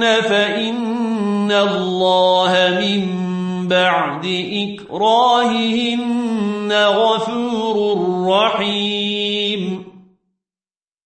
فإن الله من بعد إكراههن غفور رحيم.